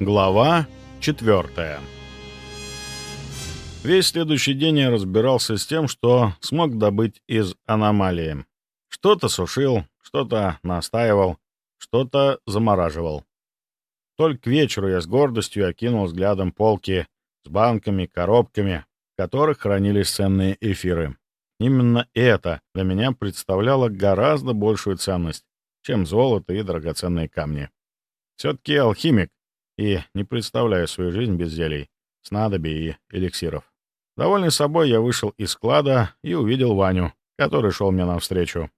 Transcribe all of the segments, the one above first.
Глава 4 Весь следующий день я разбирался с тем, что смог добыть из аномалии. Что-то сушил, что-то настаивал, что-то замораживал. Только к вечеру я с гордостью окинул взглядом полки с банками, коробками, в которых хранились ценные эфиры. Именно это для меня представляло гораздо большую ценность, чем золото и драгоценные камни. Все-таки алхимик, и не представляю свою жизнь без зелий, снадобий и эликсиров. Довольный собой, я вышел из склада и увидел Ваню, который шел мне навстречу.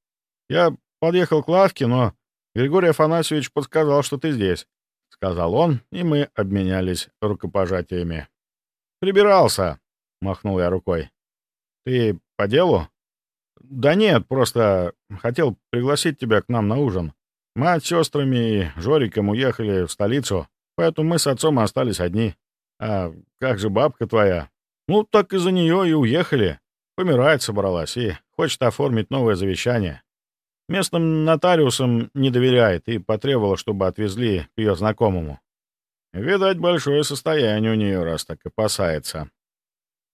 Я подъехал к лавке, но Григорий Афанасьевич подсказал, что ты здесь, — сказал он, и мы обменялись рукопожатиями. «Прибирался», — махнул я рукой. «Ты по делу?» «Да нет, просто хотел пригласить тебя к нам на ужин. Мать с сестрами и Жориком уехали в столицу, поэтому мы с отцом остались одни. А как же бабка твоя? Ну, так из-за нее и уехали. Помирать собралась и хочет оформить новое завещание. Местным нотариусам не доверяет и потребовала, чтобы отвезли к ее знакомому. Видать, большое состояние у нее, раз так опасается.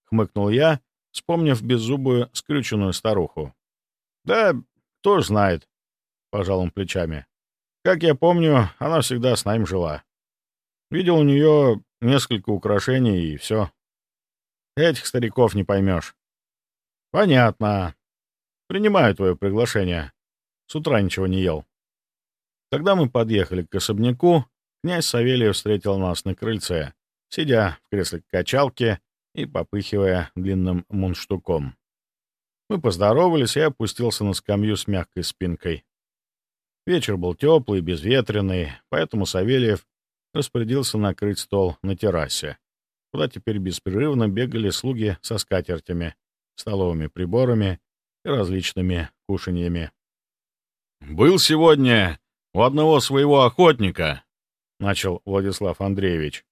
Хмыкнул я, вспомнив беззубую, скрюченную старуху. Да, кто знает, — пожал он плечами. Как я помню, она всегда с нами жила. Видел у нее несколько украшений и все. Этих стариков не поймешь. Понятно. Принимаю твое приглашение. С утра ничего не ел. Когда мы подъехали к особняку, князь Савелий встретил нас на крыльце, сидя в кресле качалки и попыхивая длинным мундштуком. Мы поздоровались, и я опустился на скамью с мягкой спинкой. Вечер был теплый, безветренный, поэтому Савельев распорядился накрыть стол на террасе куда теперь беспрерывно бегали слуги со скатертями, столовыми приборами и различными кушаньями. «Был сегодня у одного своего охотника», — начал Владислав Андреевич.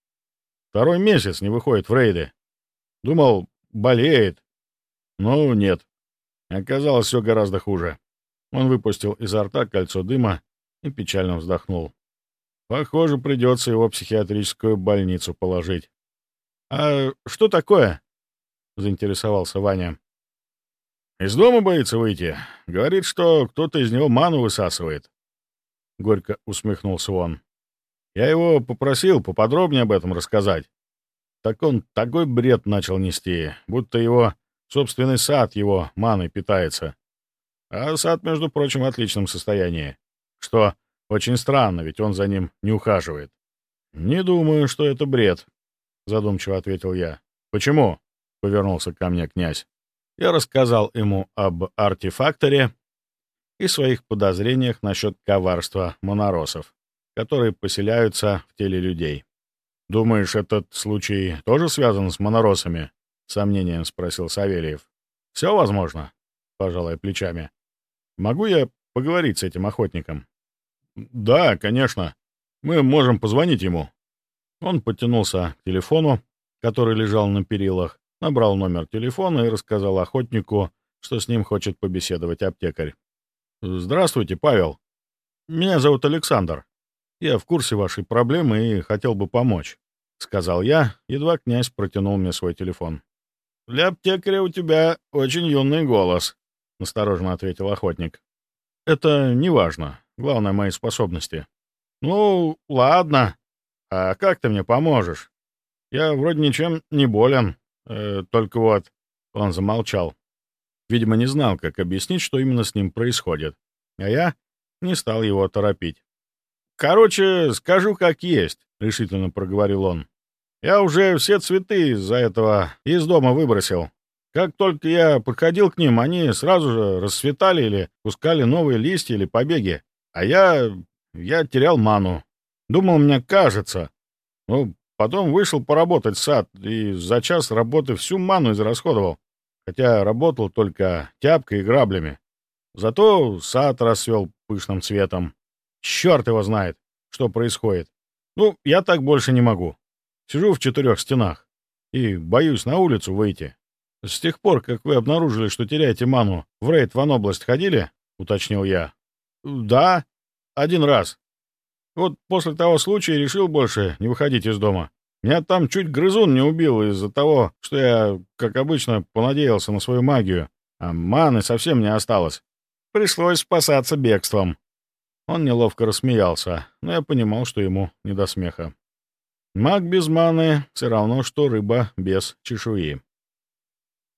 «Второй месяц не выходит в рейды. Думал, болеет. Но нет. Оказалось, все гораздо хуже». Он выпустил изо рта кольцо дыма и печально вздохнул. «Похоже, придется его в психиатрическую больницу положить. «А что такое?» — заинтересовался Ваня. «Из дома боится выйти. Говорит, что кто-то из него ману высасывает». Горько усмехнулся он. «Я его попросил поподробнее об этом рассказать. Так он такой бред начал нести, будто его собственный сад его маной питается. А сад, между прочим, в отличном состоянии. Что очень странно, ведь он за ним не ухаживает. Не думаю, что это бред. — задумчиво ответил я. «Почему?» — повернулся ко мне князь. Я рассказал ему об артефакторе и своих подозрениях насчет коварства моноросов, которые поселяются в теле людей. «Думаешь, этот случай тоже связан с моноросами?» — сомнением спросил Савельев. «Все возможно», — пожал я плечами. «Могу я поговорить с этим охотником?» «Да, конечно. Мы можем позвонить ему», он потянулся к телефону, который лежал на перилах, набрал номер телефона и рассказал охотнику, что с ним хочет побеседовать аптекарь. «Здравствуйте, Павел. Меня зовут Александр. Я в курсе вашей проблемы и хотел бы помочь», — сказал я, едва князь протянул мне свой телефон. «Для аптекаря у тебя очень юный голос», — осторожно ответил охотник. «Это не важно. Главное — мои способности». «Ну, ладно», «А как ты мне поможешь? Я вроде ничем не болен, э, только вот...» Он замолчал. Видимо, не знал, как объяснить, что именно с ним происходит. А я не стал его торопить. «Короче, скажу как есть», — решительно проговорил он. «Я уже все цветы из-за этого из дома выбросил. Как только я подходил к ним, они сразу же расцветали или пускали новые листья или побеги. А я... я терял ману. Думал, мне кажется. Ну, потом вышел поработать в сад, и за час работы всю ману израсходовал. Хотя работал только тяпкой и граблями. Зато сад расцвел пышным цветом. Черт его знает, что происходит. Ну, я так больше не могу. Сижу в четырех стенах и боюсь на улицу выйти. С тех пор, как вы обнаружили, что теряете ману, в рейд в область ходили? — уточнил я. — Да, один раз. Вот после того случая решил больше не выходить из дома. Меня там чуть грызун не убил из-за того, что я, как обычно, понадеялся на свою магию, а маны совсем не осталось. Пришлось спасаться бегством. Он неловко рассмеялся, но я понимал, что ему не до смеха. Маг без маны — все равно, что рыба без чешуи.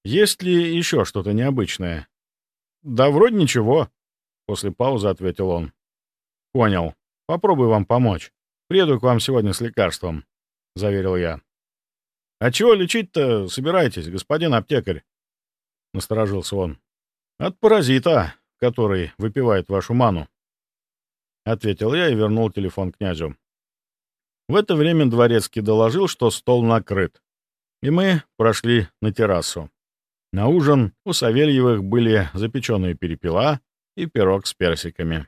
Есть ли еще что-то необычное? Да вроде ничего, — после паузы ответил он. Понял. Попробую вам помочь. Приеду к вам сегодня с лекарством, — заверил я. А чего лечить-то собираетесь, господин аптекарь? — насторожился он. От паразита, который выпивает вашу ману. — ответил я и вернул телефон князю. В это время дворецкий доложил, что стол накрыт, и мы прошли на террасу. На ужин у Савельевых были запеченные перепела и пирог с персиками.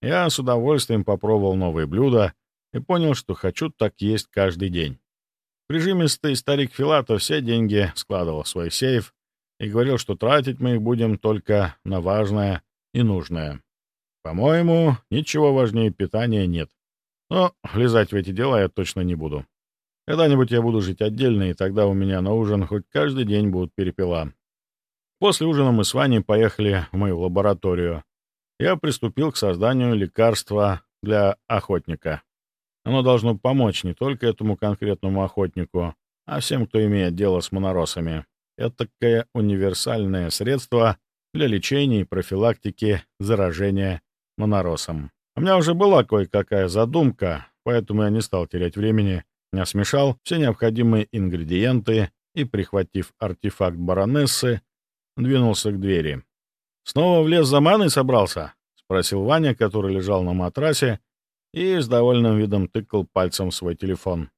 Я с удовольствием попробовал новые блюда и понял, что хочу так есть каждый день. Прижимистый старик Филатов все деньги складывал в свой сейф и говорил, что тратить мы их будем только на важное и нужное. По-моему, ничего важнее питания нет. Но влезать в эти дела я точно не буду. Когда-нибудь я буду жить отдельно, и тогда у меня на ужин хоть каждый день будут перепела. После ужина мы с Ваней поехали в мою лабораторию. Я приступил к созданию лекарства для охотника. Оно должно помочь не только этому конкретному охотнику, а всем, кто имеет дело с моноросами. Это такое универсальное средство для лечения и профилактики заражения моноросом. У меня уже была кое-какая задумка, поэтому я не стал терять времени, а смешал все необходимые ингредиенты и, прихватив артефакт баронессы, двинулся к двери. «Снова в лес за маной собрался?» — спросил Ваня, который лежал на матрасе и с довольным видом тыкал пальцем в свой телефон.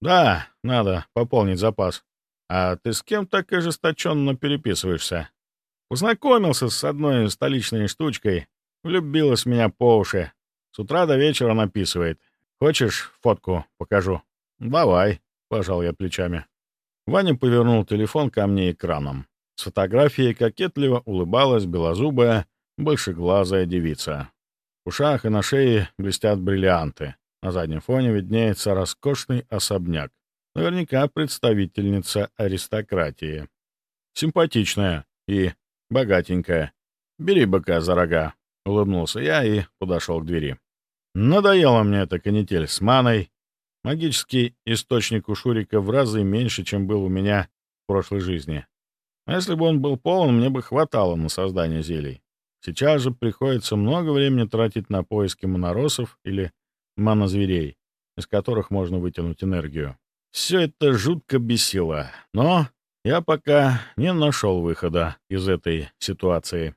«Да, надо пополнить запас. А ты с кем так ожесточенно переписываешься?» Познакомился с одной столичной штучкой, влюбилась меня по уши, с утра до вечера написывает. Хочешь, фотку покажу? Давай, пожал я плечами. Ваня повернул телефон ко мне экраном. С фотографией кокетливо улыбалась белозубая, большеглазая девица. В ушах и на шее блестят бриллианты. На заднем фоне виднеется роскошный особняк. Наверняка представительница аристократии. Симпатичная и богатенькая. Бери быка за рога. Улыбнулся я и подошел к двери. Надоела мне эта канитель с маной. Магический источник у Шурика в разы меньше, чем был у меня в прошлой жизни. А если бы он был полон, мне бы хватало на создание зелий. Сейчас же приходится много времени тратить на поиски моноросов или манозверей, из которых можно вытянуть энергию. Все это жутко бесило, но я пока не нашел выхода из этой ситуации.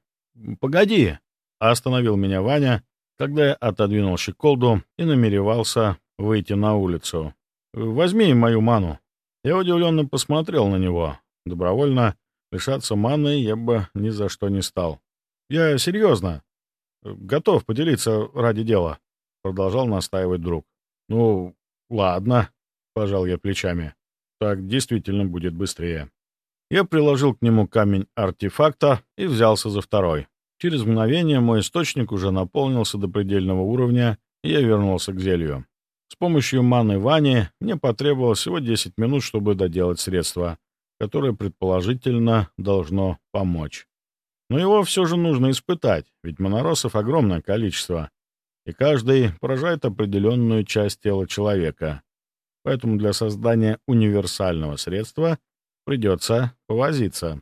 «Погоди!» — остановил меня Ваня, когда я отодвинул щеколду и намеревался выйти на улицу. «Возьми мою ману». Я удивленно посмотрел на него. Добровольно лишаться маны я бы ни за что не стал. «Я серьезно. Готов поделиться ради дела», — продолжал настаивать друг. «Ну, ладно», — пожал я плечами. «Так действительно будет быстрее». Я приложил к нему камень артефакта и взялся за второй. Через мгновение мой источник уже наполнился до предельного уровня, и я вернулся к зелью. С помощью маны Вани мне потребовалось всего 10 минут, чтобы доделать средство, которое, предположительно, должно помочь. Но его все же нужно испытать, ведь моноросов огромное количество, и каждый поражает определенную часть тела человека. Поэтому для создания универсального средства придется повозиться.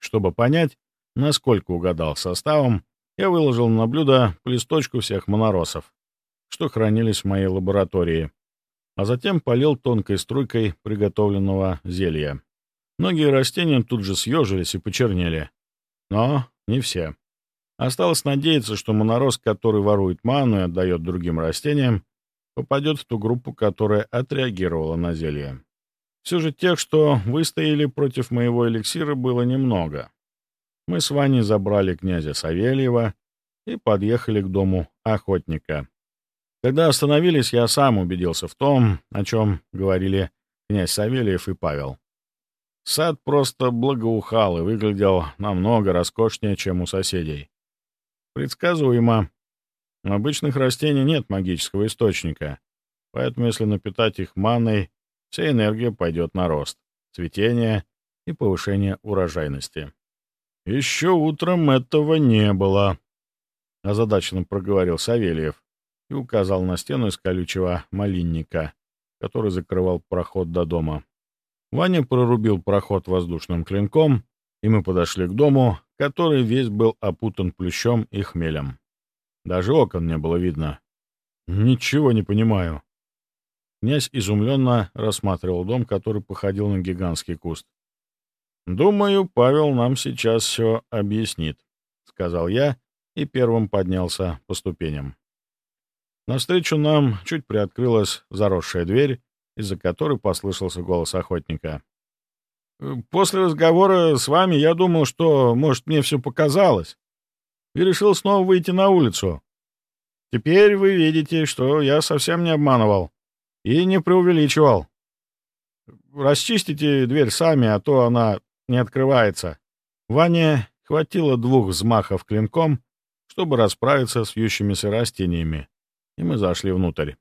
Чтобы понять, Насколько угадал составом, я выложил на блюдо по листочку всех моноросов, что хранились в моей лаборатории, а затем полил тонкой струйкой приготовленного зелья. Многие растения тут же съежились и почернели. Но не все. Осталось надеяться, что монорос, который ворует ману и отдает другим растениям, попадет в ту группу, которая отреагировала на зелье. Все же тех, что выстояли против моего эликсира, было немного мы с Ваней забрали князя Савельева и подъехали к дому охотника. Когда остановились, я сам убедился в том, о чем говорили князь Савельев и Павел. Сад просто благоухал и выглядел намного роскошнее, чем у соседей. Предсказуемо. У обычных растений нет магического источника, поэтому если напитать их маной, вся энергия пойдет на рост, цветение и повышение урожайности. «Еще утром этого не было», — озадаченно проговорил Савельев и указал на стену из колючего малинника, который закрывал проход до дома. Ваня прорубил проход воздушным клинком, и мы подошли к дому, который весь был опутан плющом и хмелем. Даже окон не было видно. «Ничего не понимаю». Князь изумленно рассматривал дом, который походил на гигантский куст. «Думаю, Павел нам сейчас все объяснит», — сказал я и первым поднялся по ступеням. Навстречу нам чуть приоткрылась заросшая дверь, из-за которой послышался голос охотника. «После разговора с вами я думал, что, может, мне все показалось, и решил снова выйти на улицу. Теперь вы видите, что я совсем не обманывал и не преувеличивал. Расчистите дверь сами, а то она не открывается. Ване хватило двух взмахов клинком, чтобы расправиться с вьющимися растениями, и мы зашли внутрь.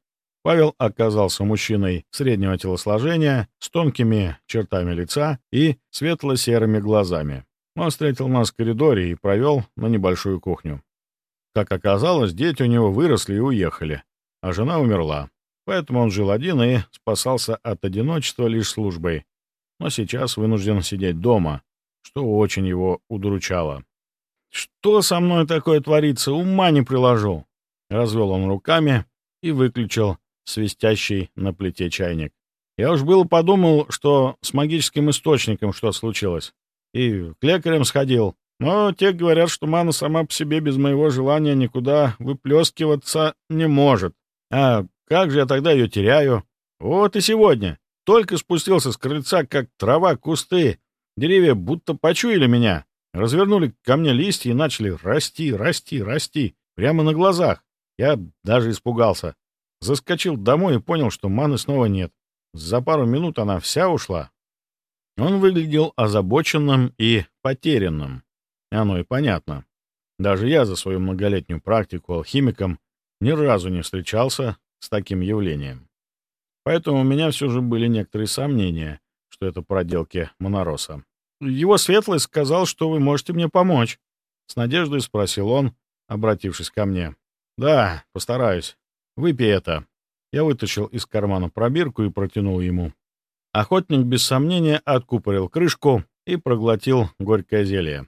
Павел оказался мужчиной среднего телосложения, с тонкими чертами лица и светло-серыми глазами. Он встретил нас в коридоре и провел на небольшую кухню. Как оказалось, дети у него выросли и уехали, а жена умерла. Поэтому он жил один и спасался от одиночества лишь службой, но сейчас вынужден сидеть дома, что очень его удручало. «Что со мной такое творится? Ума не приложу!» Развел он руками и выключил свистящий на плите чайник. Я уж было подумал, что с магическим источником что-то случилось. И к лекарям сходил. Но те говорят, что мана сама по себе без моего желания никуда выплескиваться не может. А как же я тогда ее теряю? Вот и сегодня. Только спустился с крыльца, как трава, кусты. Деревья будто почуяли меня. Развернули ко мне листья и начали расти, расти, расти. Прямо на глазах. Я даже испугался. Заскочил домой и понял, что маны снова нет. За пару минут она вся ушла. Он выглядел озабоченным и потерянным. Оно и понятно. Даже я за свою многолетнюю практику алхимиком ни разу не встречался с таким явлением. Поэтому у меня все же были некоторые сомнения, что это проделки Монороса. «Его светлость сказал, что вы можете мне помочь», — с надеждой спросил он, обратившись ко мне. «Да, постараюсь. Выпей это». Я вытащил из кармана пробирку и протянул ему. Охотник без сомнения откупорил крышку и проглотил горькое зелье.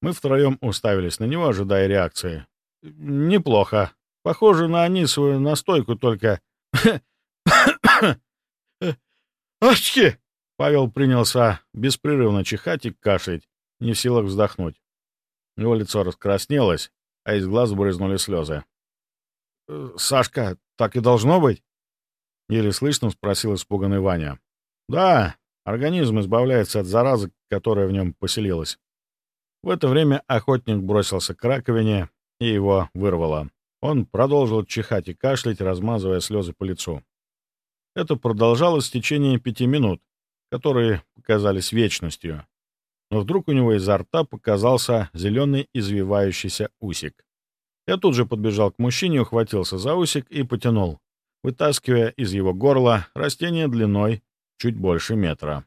Мы втроем уставились на него, ожидая реакции. «Неплохо. Похоже на анисовую настойку, только...» «Очки!» Павел принялся беспрерывно чихать и кашлять, не в силах вздохнуть. Его лицо раскраснелось, а из глаз брызнули слезы. «Э, «Сашка, так и должно быть?» Еле слышно спросил испуганный Ваня. «Да, организм избавляется от заразы, которая в нем поселилась». В это время охотник бросился к раковине, и его вырвало. Он продолжил чихать и кашлять, размазывая слезы по лицу. Это продолжалось в течение пяти минут, которые показались вечностью. Но вдруг у него изо рта показался зеленый извивающийся усик. Я тут же подбежал к мужчине, ухватился за усик и потянул, вытаскивая из его горла растение длиной чуть больше метра.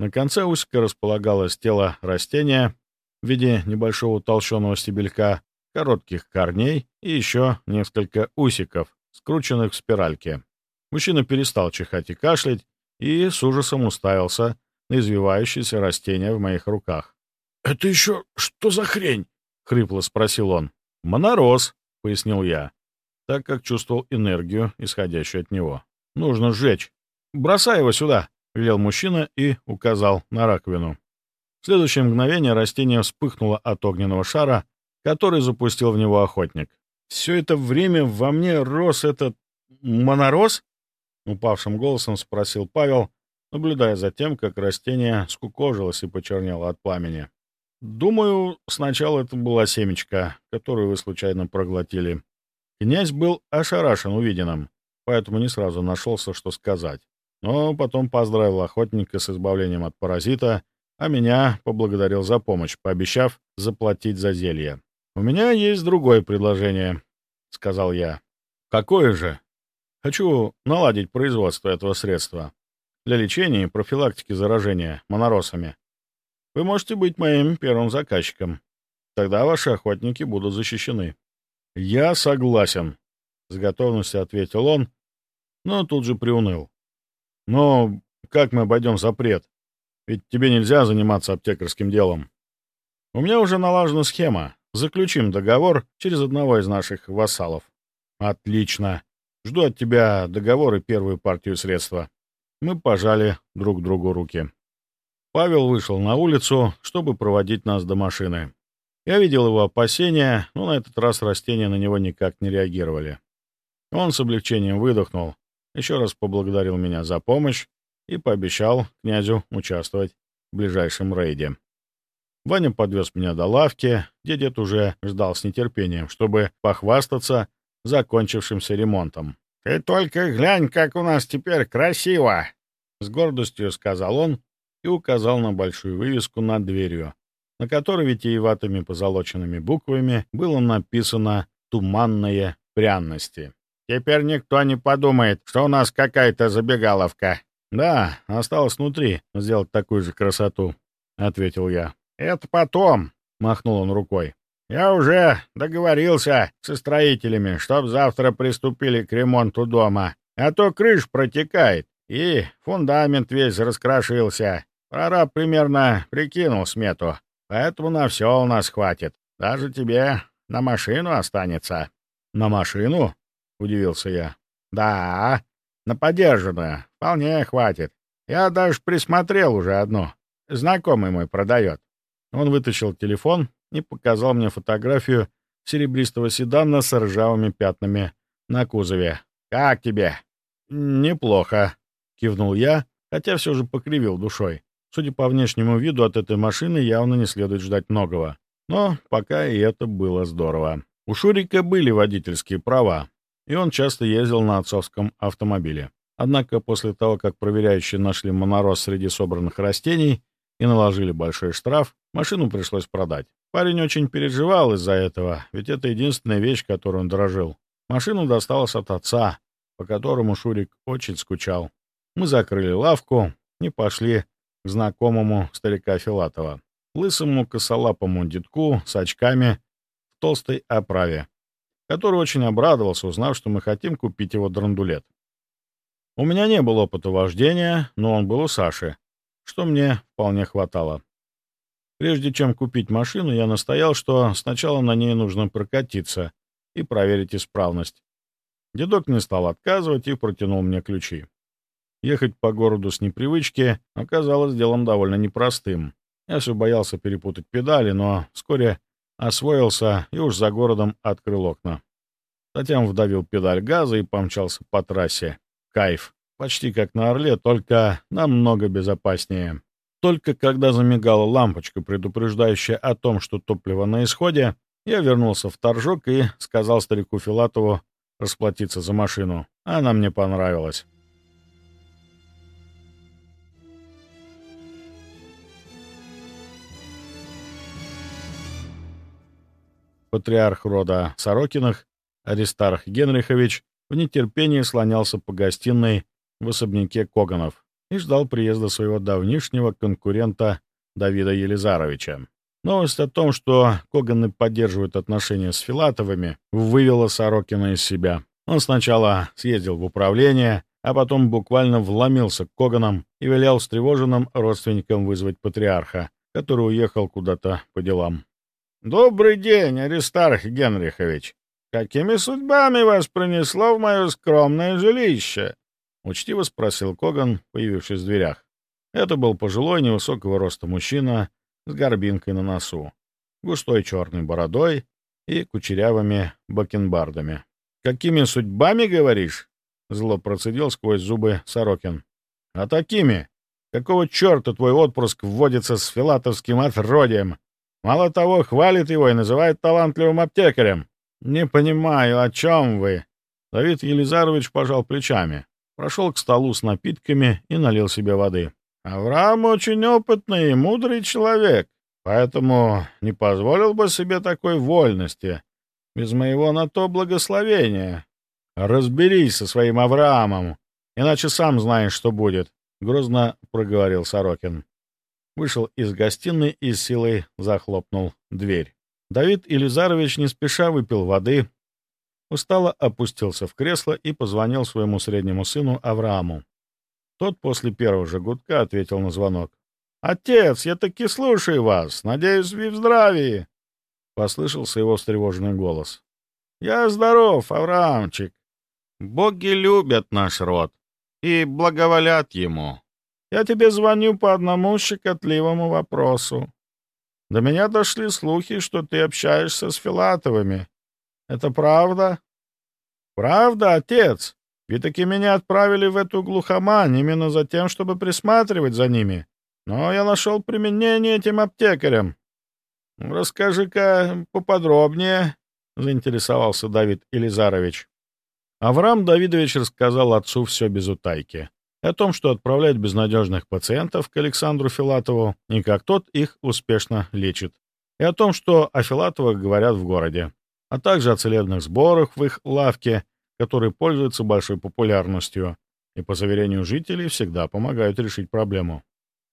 На конце усика располагалось тело растения в виде небольшого толщенного стебелька, коротких корней и еще несколько усиков, скрученных в спиральке. Мужчина перестал чихать и кашлять и с ужасом уставился на извивающееся растение в моих руках. «Это еще что за хрень?» — хрипло спросил он. «Монороз», — пояснил я, так как чувствовал энергию, исходящую от него. «Нужно сжечь. Бросай его сюда», — велел мужчина и указал на раковину. В следующее мгновение растение вспыхнуло от огненного шара, который запустил в него охотник. «Все это время во мне рос этот монороз?» — упавшим голосом спросил Павел, наблюдая за тем, как растение скукожилось и почернело от пламени. Думаю, сначала это была семечка, которую вы случайно проглотили. Князь был ошарашен увиденным, поэтому не сразу нашелся, что сказать. Но потом поздравил охотника с избавлением от паразита, а меня поблагодарил за помощь, пообещав заплатить за зелье. «У меня есть другое предложение», сказал я. «Какое же?» «Хочу наладить производство этого средства для лечения и профилактики заражения моноросами. Вы можете быть моим первым заказчиком. Тогда ваши охотники будут защищены». «Я согласен», — с готовностью ответил он, но тут же приуныл. «Но как мы обойдем запрет? Ведь тебе нельзя заниматься аптекарским делом». «У меня уже налажена схема. Заключим договор через одного из наших вассалов». «Отлично. Жду от тебя договор и первую партию средства». Мы пожали друг другу руки. Павел вышел на улицу, чтобы проводить нас до машины. Я видел его опасения, но на этот раз растения на него никак не реагировали. Он с облегчением выдохнул, еще раз поблагодарил меня за помощь и пообещал князю участвовать в ближайшем рейде. Ваня подвез меня до лавки, где дед уже ждал с нетерпением, чтобы похвастаться закончившимся ремонтом. «Ты только глянь, как у нас теперь красиво!» С гордостью сказал он и указал на большую вывеску над дверью, на которой витиеватыми позолоченными буквами было написано «Туманные пряности». «Теперь никто не подумает, что у нас какая-то забегаловка». «Да, осталось внутри сделать такую же красоту», — ответил я. «Это потом», — махнул он рукой. «Я уже договорился со строителями, чтоб завтра приступили к ремонту дома, а то крыш протекает, и фундамент весь раскрошился. Прораб примерно прикинул смету, поэтому на все у нас хватит. Даже тебе на машину останется». «На машину?» — удивился я. «Да, на подержанную. Вполне хватит. Я даже присмотрел уже одну. Знакомый мой продает». Он вытащил телефон и показал мне фотографию серебристого седана с ржавыми пятнами на кузове. «Как тебе?» «Неплохо», — кивнул я, хотя все же покривил душой. Судя по внешнему виду, от этой машины явно не следует ждать многого. Но пока и это было здорово. У Шурика были водительские права, и он часто ездил на отцовском автомобиле. Однако после того, как проверяющие нашли монороз среди собранных растений и наложили большой штраф, машину пришлось продать. Парень очень переживал из-за этого, ведь это единственная вещь, которой он дорожил. Машину досталась от отца, по которому Шурик очень скучал. Мы закрыли лавку и пошли к знакомому старика Филатова, лысому косолапому детку с очками в толстой оправе, который очень обрадовался, узнав, что мы хотим купить его драндулет. У меня не было опыта вождения, но он был у Саши, что мне вполне хватало. Прежде чем купить машину, я настоял, что сначала на ней нужно прокатиться и проверить исправность. Дедок не стал отказывать и протянул мне ключи. Ехать по городу с непривычки оказалось делом довольно непростым. Я все боялся перепутать педали, но вскоре освоился и уж за городом открыл окна. Затем вдавил педаль газа и помчался по трассе. Кайф. Почти как на Орле, только намного безопаснее. Только когда замигала лампочка, предупреждающая о том, что топливо на исходе, я вернулся в торжок и сказал старику Филатову расплатиться за машину. Она мне понравилась. Патриарх рода Сорокиных, Аристарх Генрихович, в нетерпении слонялся по гостиной в особняке Коганов и ждал приезда своего давнишнего конкурента Давида Елизаровича. Новость о том, что Коганы поддерживают отношения с Филатовыми, вывела Сорокина из себя. Он сначала съездил в управление, а потом буквально вломился к Коганам и велел встревоженным родственникам вызвать патриарха, который уехал куда-то по делам. «Добрый день, Аристарх Генрихович! Какими судьбами вас принесло в мое скромное жилище?» — учтиво спросил Коган, появившись в дверях. Это был пожилой, невысокого роста мужчина с горбинкой на носу, густой черной бородой и кучерявыми бакенбардами. «Какими судьбами, говоришь?» — зло процедил сквозь зубы Сорокин. «А такими? Какого черта твой отпрыск вводится с филатовским отродием? Мало того, хвалит его и называет талантливым аптекарем. Не понимаю, о чем вы?» Давид Елизарович пожал плечами, прошел к столу с напитками и налил себе воды. «Авраам очень опытный и мудрый человек, поэтому не позволил бы себе такой вольности. без моего на то благословения. Разберись со своим Авраамом, иначе сам знаешь, что будет, — грозно проговорил Сорокин. Вышел из гостиной и силой захлопнул дверь. Давид Илизарович не спеша выпил воды, устало опустился в кресло и позвонил своему среднему сыну Аврааму. Тот после первого же гудка ответил на звонок. «Отец, я таки слушаю вас. Надеюсь, вы в здравии!» Послышался его встревоженный голос. «Я здоров, Авраамчик. Боги любят наш род и благоволят ему. Я тебе звоню по одному щекотливому вопросу. До меня дошли слухи, что ты общаешься с Филатовыми. Это правда? Правда, отец? Ведь таки меня отправили в эту глухомань именно за тем, чтобы присматривать за ними. Но я нашел применение этим аптекарям. Расскажи-ка поподробнее, — заинтересовался Давид Елизарович. Авраам Давидович рассказал отцу все без утайки. О том, что отправляет безнадежных пациентов к Александру Филатову, и как тот их успешно лечит. И о том, что о Филатовых говорят в городе. А также о целебных сборах в их лавке, которые пользуются большой популярностью и, по заверению жителей, всегда помогают решить проблему.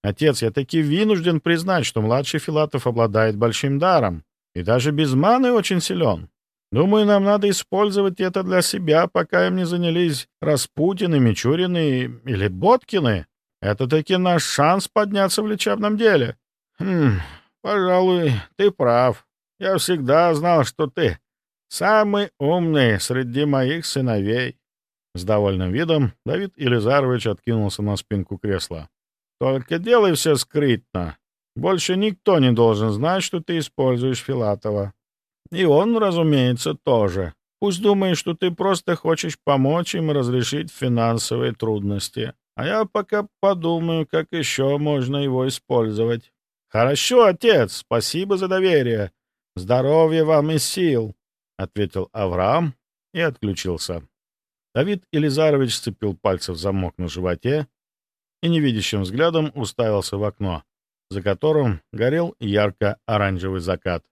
Отец, я таки вынужден признать, что младший Филатов обладает большим даром и даже без маны очень силен. Думаю, нам надо использовать это для себя, пока им не занялись Распутины, Мичурины или Боткины. Это таки наш шанс подняться в лечебном деле. Хм, пожалуй, ты прав. Я всегда знал, что ты самый умный среди моих сыновей. С довольным видом Давид Елизарович откинулся на спинку кресла. Только делай все скрытно. Больше никто не должен знать, что ты используешь Филатова. И он, разумеется, тоже. Пусть думает, что ты просто хочешь помочь им разрешить финансовые трудности. А я пока подумаю, как еще можно его использовать. Хорошо, отец, спасибо за доверие. Здоровья вам и сил, — ответил Авраам и отключился. Давид Елизарович сцепил пальцы в замок на животе и невидящим взглядом уставился в окно, за которым горел ярко-оранжевый закат.